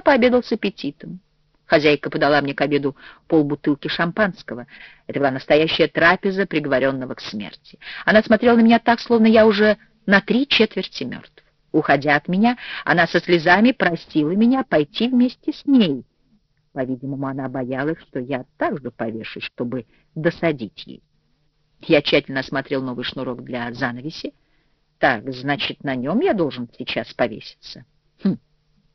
я пообедал с аппетитом. Хозяйка подала мне к обеду полбутылки шампанского. Это была настоящая трапеза приговоренного к смерти. Она смотрела на меня так, словно я уже на три четверти мертв. Уходя от меня, она со слезами просила меня пойти вместе с ней. По-видимому, она боялась, что я также повешусь, чтобы досадить ей. Я тщательно осмотрел новый шнурок для занавеси. Так, значит, на нем я должен сейчас повеситься. Хм,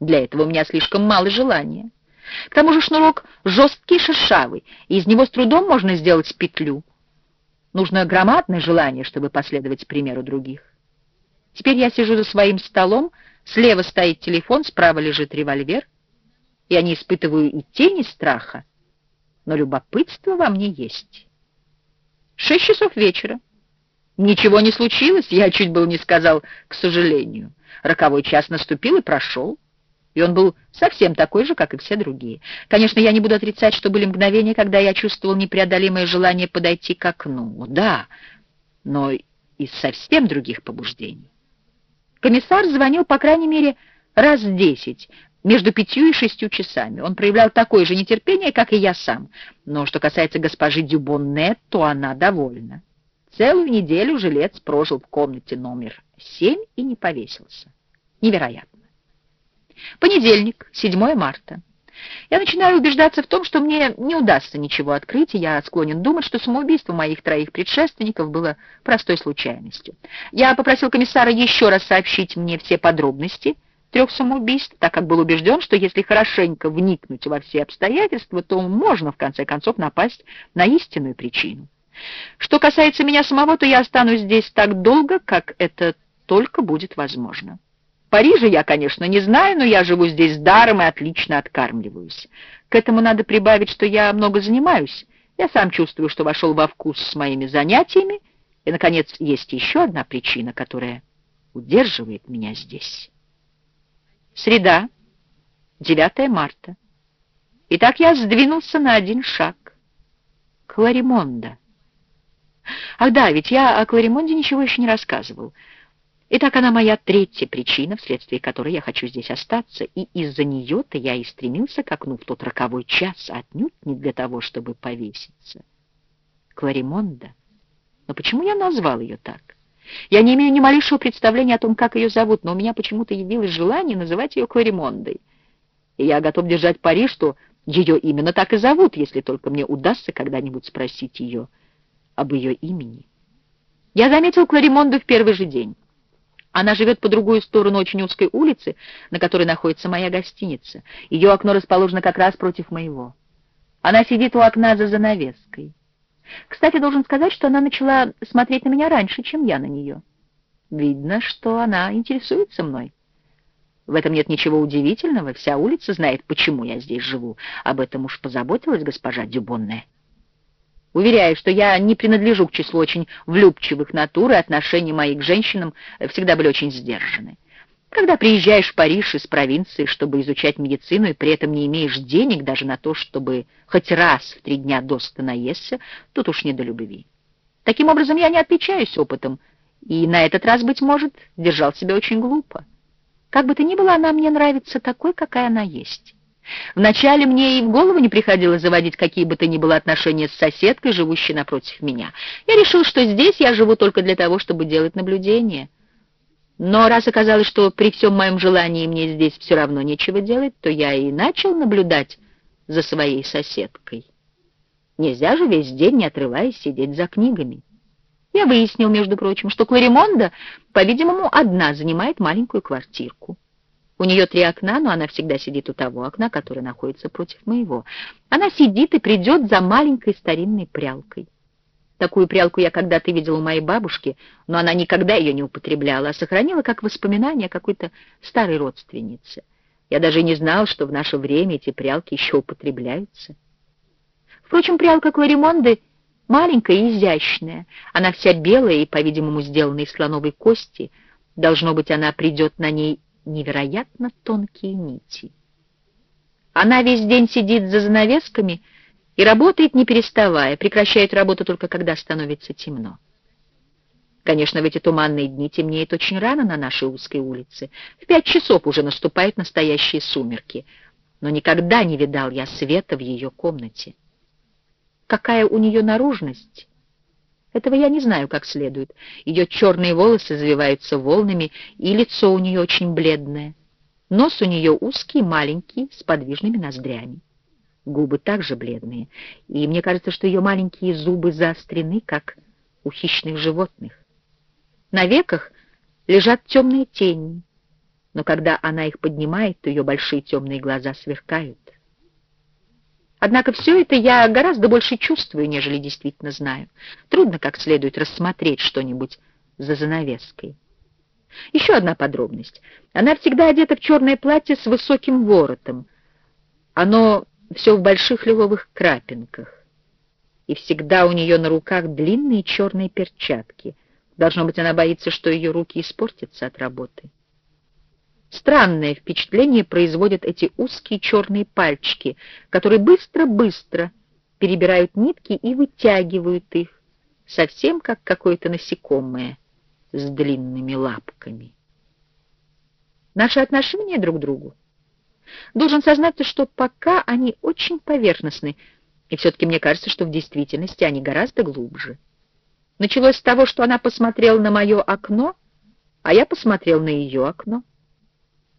для этого у меня слишком мало желания. К тому же шнурок жесткий шершавый, и из него с трудом можно сделать петлю. Нужно громадное желание, чтобы последовать примеру других. Теперь я сижу за своим столом, слева стоит телефон, справа лежит револьвер. Я не испытываю и тени страха, но любопытство во мне есть. Шесть часов вечера. Ничего не случилось, я чуть был не сказал, к сожалению. Роковой час наступил и прошел и он был совсем такой же, как и все другие. Конечно, я не буду отрицать, что были мгновения, когда я чувствовал непреодолимое желание подойти к окну. Да, но из совсем других побуждений. Комиссар звонил, по крайней мере, раз десять, между пятью и шестью часами. Он проявлял такое же нетерпение, как и я сам. Но что касается госпожи Дюбонне, то она довольна. Целую неделю жилец прожил в комнате номер семь и не повесился. Невероятно. Понедельник, 7 марта. Я начинаю убеждаться в том, что мне не удастся ничего открыть, и я склонен думать, что самоубийство моих троих предшественников было простой случайностью. Я попросил комиссара еще раз сообщить мне все подробности трех самоубийств, так как был убежден, что если хорошенько вникнуть во все обстоятельства, то можно, в конце концов, напасть на истинную причину. Что касается меня самого, то я останусь здесь так долго, как это только будет возможно. Парижа я, конечно, не знаю, но я живу здесь даром и отлично откармливаюсь. К этому надо прибавить, что я много занимаюсь. Я сам чувствую, что вошел во вкус с моими занятиями. И, наконец, есть еще одна причина, которая удерживает меня здесь. Среда, 9 марта. Итак, я сдвинулся на один шаг. Кларимонда. Ах да, ведь я о Кларимонде ничего еще не рассказывал. Итак, она моя третья причина, вследствие которой я хочу здесь остаться, и из-за нее-то я и стремился к окну в тот роковой час, отнюдь не для того, чтобы повеситься. Кларимонда. Но почему я назвал ее так? Я не имею ни малейшего представления о том, как ее зовут, но у меня почему-то явилось желание называть ее Кларимондой. И я готов держать пари, что ее именно так и зовут, если только мне удастся когда-нибудь спросить ее об ее имени. Я заметил Кларимонду в первый же день. Она живет по другую сторону очень узкой улицы, на которой находится моя гостиница. Ее окно расположено как раз против моего. Она сидит у окна за занавеской. Кстати, должен сказать, что она начала смотреть на меня раньше, чем я на нее. Видно, что она интересуется мной. В этом нет ничего удивительного, вся улица знает, почему я здесь живу. Об этом уж позаботилась госпожа Дюбонне. Уверяю, что я не принадлежу к числу очень влюбчивых натур, и отношения мои к женщинам всегда были очень сдержаны. Когда приезжаешь в Париж из провинции, чтобы изучать медицину, и при этом не имеешь денег даже на то, чтобы хоть раз в три дня доста наесться, тут уж не до любви. Таким образом, я не отличаюсь опытом, и на этот раз, быть может, держал себя очень глупо. Как бы то ни было, она мне нравится такой, какая она есть. Вначале мне и в голову не приходило заводить какие бы то ни было отношения с соседкой, живущей напротив меня. Я решил, что здесь я живу только для того, чтобы делать наблюдения. Но раз оказалось, что при всем моем желании мне здесь все равно нечего делать, то я и начал наблюдать за своей соседкой. Нельзя же весь день, не отрываясь, сидеть за книгами. Я выяснил, между прочим, что Кларимонда, по-видимому, одна занимает маленькую квартирку. У нее три окна, но она всегда сидит у того окна, которое находится против моего. Она сидит и придет за маленькой старинной прялкой. Такую прялку я когда-то видел у моей бабушки, но она никогда ее не употребляла, а сохранила как воспоминание какой-то старой родственнице. Я даже не знал, что в наше время эти прялки еще употребляются. Впрочем, прялка Кларимонды маленькая и изящная. Она вся белая и, по-видимому, сделана из слоновой кости. Должно быть, она придет на ней невероятно тонкие нити. Она весь день сидит за занавесками и работает, не переставая, прекращает работу только когда становится темно. Конечно, в эти туманные дни темнеет очень рано на нашей узкой улице. В пять часов уже наступают настоящие сумерки. но никогда не видал я света в ее комнате. Какая у нее наружность? Этого я не знаю как следует. Ее черные волосы завиваются волнами, и лицо у нее очень бледное. Нос у нее узкий, маленький, с подвижными ноздрями. Губы также бледные, и мне кажется, что ее маленькие зубы заострены, как у хищных животных. На веках лежат темные тени, но когда она их поднимает, то ее большие темные глаза сверкают. Однако все это я гораздо больше чувствую, нежели действительно знаю. Трудно как следует рассмотреть что-нибудь за занавеской. Еще одна подробность. Она всегда одета в черное платье с высоким воротом. Оно все в больших лиловых крапинках. И всегда у нее на руках длинные черные перчатки. Должно быть, она боится, что ее руки испортятся от работы. Странное впечатление производят эти узкие черные пальчики, которые быстро-быстро перебирают нитки и вытягивают их, совсем как какое-то насекомое с длинными лапками. Наши отношения друг к другу. Должен сознаться, что пока они очень поверхностны, и все-таки мне кажется, что в действительности они гораздо глубже. Началось с того, что она посмотрела на мое окно, а я посмотрел на ее окно.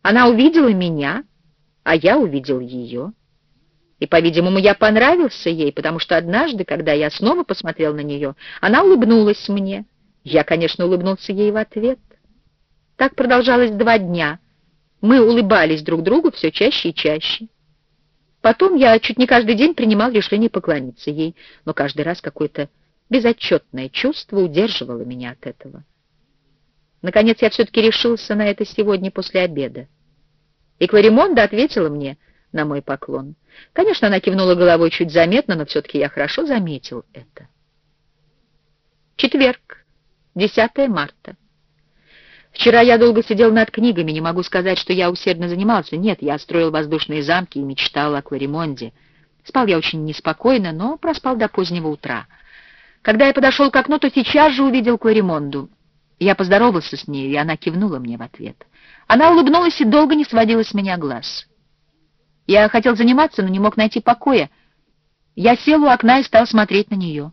Она увидела меня, а я увидел ее. И, по-видимому, я понравился ей, потому что однажды, когда я снова посмотрел на нее, она улыбнулась мне. Я, конечно, улыбнулся ей в ответ. Так продолжалось два дня. Мы улыбались друг другу все чаще и чаще. Потом я чуть не каждый день принимал решение поклониться ей, но каждый раз какое-то безотчетное чувство удерживало меня от этого. Наконец я все-таки решился на это сегодня после обеда. И Кларимонда ответила мне на мой поклон. Конечно, она кивнула головой чуть заметно, но все-таки я хорошо заметил это. Четверг, 10 марта. Вчера я долго сидел над книгами, не могу сказать, что я усердно занимался. Нет, я строил воздушные замки и мечтал о Кларимонде. Спал я очень неспокойно, но проспал до позднего утра. Когда я подошел к окну, то сейчас же увидел Кларимонду. Я поздоровался с ней, и она кивнула мне в ответ. Она улыбнулась и долго не сводила с меня глаз. Я хотел заниматься, но не мог найти покоя. Я сел у окна и стал смотреть на нее.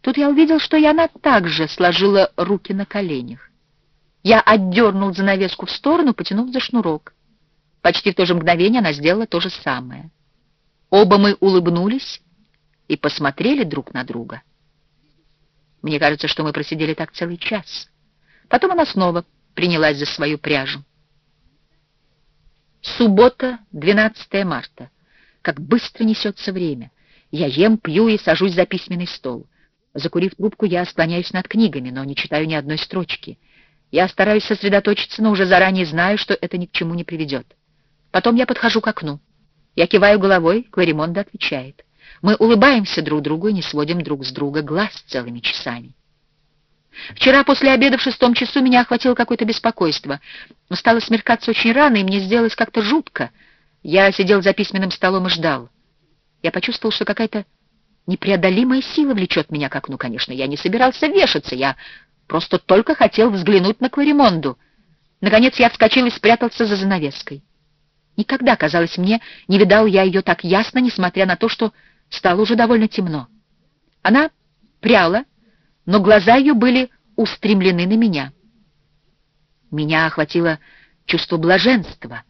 Тут я увидел, что и она также сложила руки на коленях. Я отдернул занавеску в сторону, потянув за шнурок. Почти в то же мгновение она сделала то же самое. Оба мы улыбнулись и посмотрели друг на друга. Мне кажется, что мы просидели так целый час. Потом она снова принялась за свою пряжу. Суббота, 12 марта. Как быстро несется время. Я ем, пью и сажусь за письменный стол. Закурив трубку, я склоняюсь над книгами, но не читаю ни одной строчки. Я стараюсь сосредоточиться, но уже заранее знаю, что это ни к чему не приведет. Потом я подхожу к окну. Я киваю головой, Кларимонда отвечает. Мы улыбаемся друг другу и не сводим друг с друга глаз целыми часами. Вчера после обеда в шестом часу меня охватило какое-то беспокойство. Стало смеркаться очень рано, и мне сделалось как-то жутко. Я сидел за письменным столом и ждал. Я почувствовал, что какая-то непреодолимая сила влечет меня к окну. Конечно, я не собирался вешаться, я просто только хотел взглянуть на Кларимонду. Наконец я вскочил и спрятался за занавеской. Никогда, казалось мне, не видал я ее так ясно, несмотря на то, что стало уже довольно темно. Она пряла, но глаза ее были устремлены на меня. Меня охватило чувство блаженства,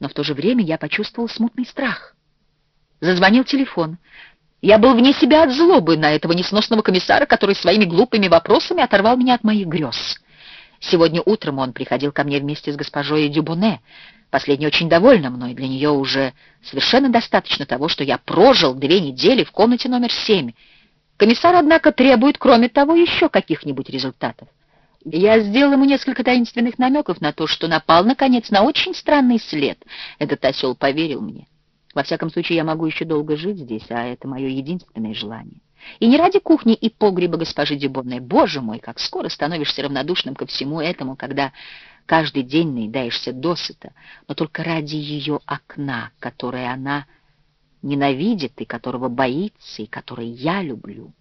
но в то же время я почувствовал смутный страх. Зазвонил телефон. Я был вне себя от злобы на этого несносного комиссара, который своими глупыми вопросами оторвал меня от моих грез. Сегодня утром он приходил ко мне вместе с госпожой Дюбуне. Последняя очень довольна мной. Для нее уже совершенно достаточно того, что я прожил две недели в комнате номер семь. Комиссар, однако, требует, кроме того, еще каких-нибудь результатов. Я сделал ему несколько таинственных намеков на то, что напал, наконец, на очень странный след. Этот осел поверил мне. Во всяком случае, я могу еще долго жить здесь, а это мое единственное желание. И не ради кухни и погреба госпожи Дюбонной. Боже мой, как скоро становишься равнодушным ко всему этому, когда каждый день наедаешься досыта, но только ради ее окна, которое она ненавидит и которого боится, и который я люблю,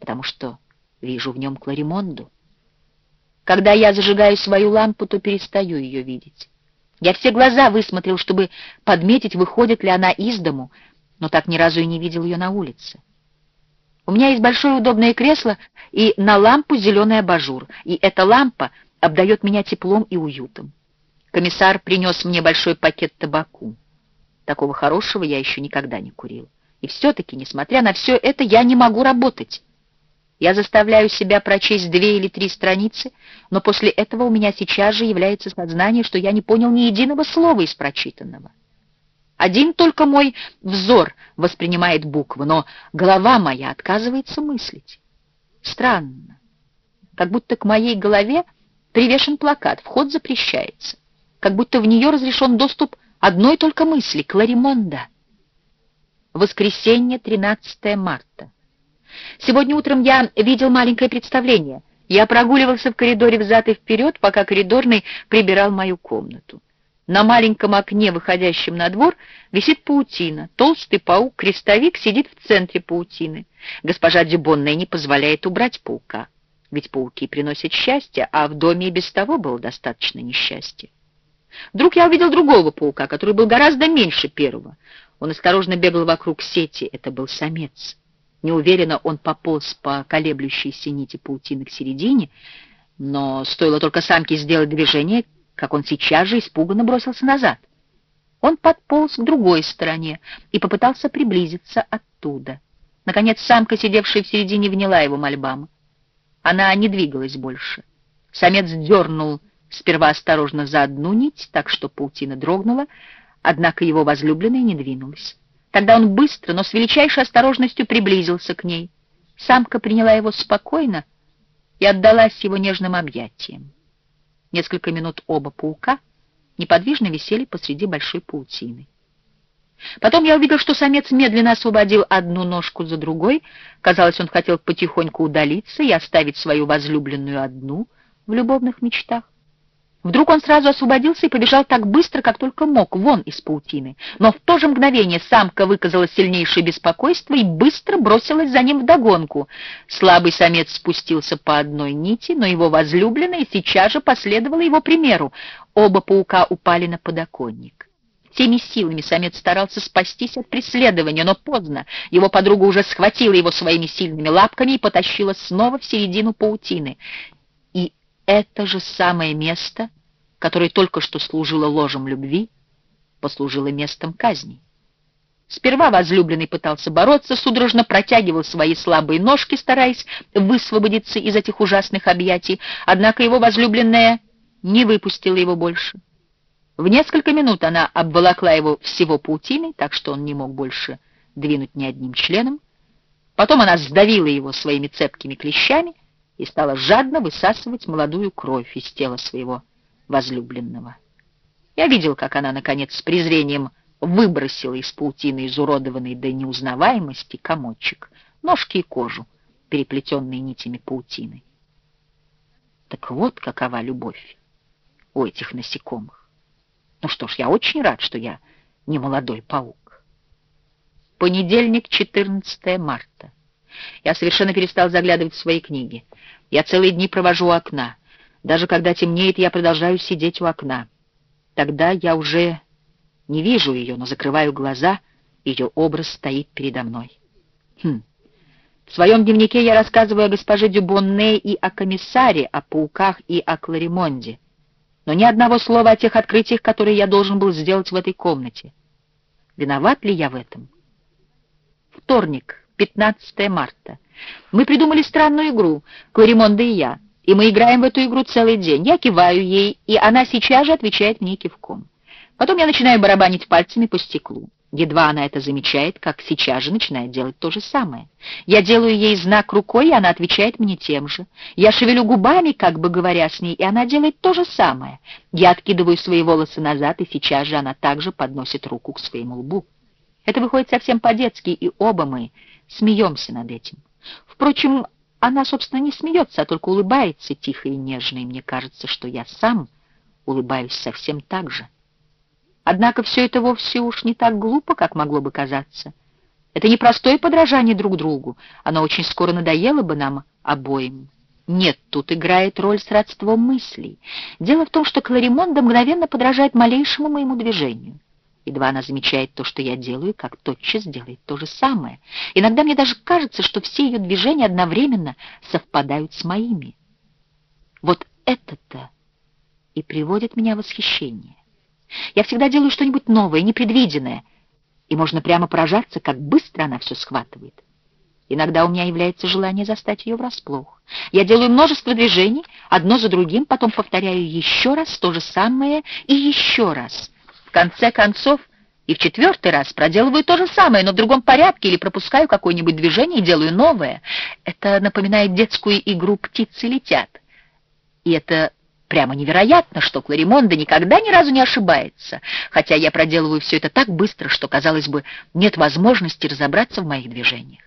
потому что вижу в нем Кларимонду. Когда я зажигаю свою лампу, то перестаю ее видеть. Я все глаза высмотрел, чтобы подметить, выходит ли она из дому, но так ни разу и не видел ее на улице. У меня есть большое удобное кресло и на лампу зеленый абажур, и эта лампа обдает меня теплом и уютом. Комиссар принес мне большой пакет табаку. Такого хорошего я еще никогда не курил. И все-таки, несмотря на все это, я не могу работать. Я заставляю себя прочесть две или три страницы, но после этого у меня сейчас же является сознание, что я не понял ни единого слова из прочитанного. Один только мой взор воспринимает буквы, но голова моя отказывается мыслить. Странно. Как будто к моей голове привешен плакат «Вход запрещается». Как будто в нее разрешен доступ одной только мысли — Кларимонда. Воскресенье, 13 марта. Сегодня утром я видел маленькое представление. Я прогуливался в коридоре взад и вперед, пока коридорный прибирал мою комнату. На маленьком окне, выходящем на двор, висит паутина. Толстый паук-крестовик сидит в центре паутины. Госпожа Дюбонная не позволяет убрать паука. Ведь пауки приносят счастье, а в доме и без того было достаточно несчастья. Вдруг я увидел другого паука, который был гораздо меньше первого. Он осторожно бегал вокруг сети. Это был самец. Неуверенно он пополз по колеблющейся нити паутины к середине, но стоило только самке сделать движение, как он сейчас же испуганно бросился назад. Он подполз к другой стороне и попытался приблизиться оттуда. Наконец самка, сидевшая в середине, вняла его мольбам. Она не двигалась больше. Самец дернул сперва осторожно за одну нить, так что паутина дрогнула, однако его возлюбленная не двинулась. Тогда он быстро, но с величайшей осторожностью приблизился к ней. Самка приняла его спокойно и отдалась его нежным объятиям. Несколько минут оба паука неподвижно висели посреди большой паутины. Потом я увидел, что самец медленно освободил одну ножку за другой. Казалось, он хотел потихоньку удалиться и оставить свою возлюбленную одну в любовных мечтах. Вдруг он сразу освободился и побежал так быстро, как только мог, вон из паутины. Но в то же мгновение самка выказала сильнейшее беспокойство и быстро бросилась за ним вдогонку. Слабый самец спустился по одной нити, но его возлюбленная сейчас же последовала его примеру. Оба паука упали на подоконник. Теми силами самец старался спастись от преследования, но поздно. Его подруга уже схватила его своими сильными лапками и потащила снова в середину паутины это же самое место, которое только что служило ложем любви, послужило местом казни. Сперва возлюбленный пытался бороться, судорожно протягивал свои слабые ножки, стараясь высвободиться из этих ужасных объятий, однако его возлюбленная не выпустила его больше. В несколько минут она обволокла его всего паутиной, так что он не мог больше двинуть ни одним членом. Потом она сдавила его своими цепкими клещами, и стала жадно высасывать молодую кровь из тела своего возлюбленного. Я видел, как она, наконец, с презрением выбросила из паутины изуродованный до неузнаваемости комочек, ножки и кожу, переплетенные нитями паутины. Так вот какова любовь у этих насекомых. Ну что ж, я очень рад, что я не молодой паук. Понедельник, 14 марта. Я совершенно перестал заглядывать в свои книги. Я целые дни провожу у окна. Даже когда темнеет, я продолжаю сидеть у окна. Тогда я уже не вижу ее, но закрываю глаза, ее образ стоит передо мной. Хм. В своем дневнике я рассказываю о госпоже Дюбонне и о комиссаре, о пауках и о Кларимонде. Но ни одного слова о тех открытиях, которые я должен был сделать в этой комнате. Виноват ли я в этом? Вторник. 15 марта. Мы придумали странную игру, Кларимонда и я, и мы играем в эту игру целый день. Я киваю ей, и она сейчас же отвечает мне кивком. Потом я начинаю барабанить пальцами по стеклу. Едва она это замечает, как сейчас же начинает делать то же самое. Я делаю ей знак рукой, и она отвечает мне тем же. Я шевелю губами, как бы говоря с ней, и она делает то же самое. Я откидываю свои волосы назад, и сейчас же она также подносит руку к своему лбу. Это выходит совсем по-детски, и оба мы смеемся над этим. Впрочем, она, собственно, не смеется, а только улыбается тихо и нежно, и мне кажется, что я сам улыбаюсь совсем так же. Однако все это вовсе уж не так глупо, как могло бы казаться. Это не простое подражание друг другу, оно очень скоро надоело бы нам обоим. Нет, тут играет роль сродство мыслей. Дело в том, что Кларимонда мгновенно подражает малейшему моему движению. Едва она замечает то, что я делаю, как тотчас делает то же самое. Иногда мне даже кажется, что все ее движения одновременно совпадают с моими. Вот это-то и приводит меня в восхищение. Я всегда делаю что-нибудь новое, непредвиденное, и можно прямо поражаться, как быстро она все схватывает. Иногда у меня является желание застать ее врасплох. Я делаю множество движений, одно за другим, потом повторяю еще раз то же самое и еще раз. В конце концов, и в четвертый раз проделываю то же самое, но в другом порядке, или пропускаю какое-нибудь движение и делаю новое. Это напоминает детскую игру «Птицы летят». И это прямо невероятно, что Кларимонда никогда ни разу не ошибается, хотя я проделываю все это так быстро, что, казалось бы, нет возможности разобраться в моих движениях.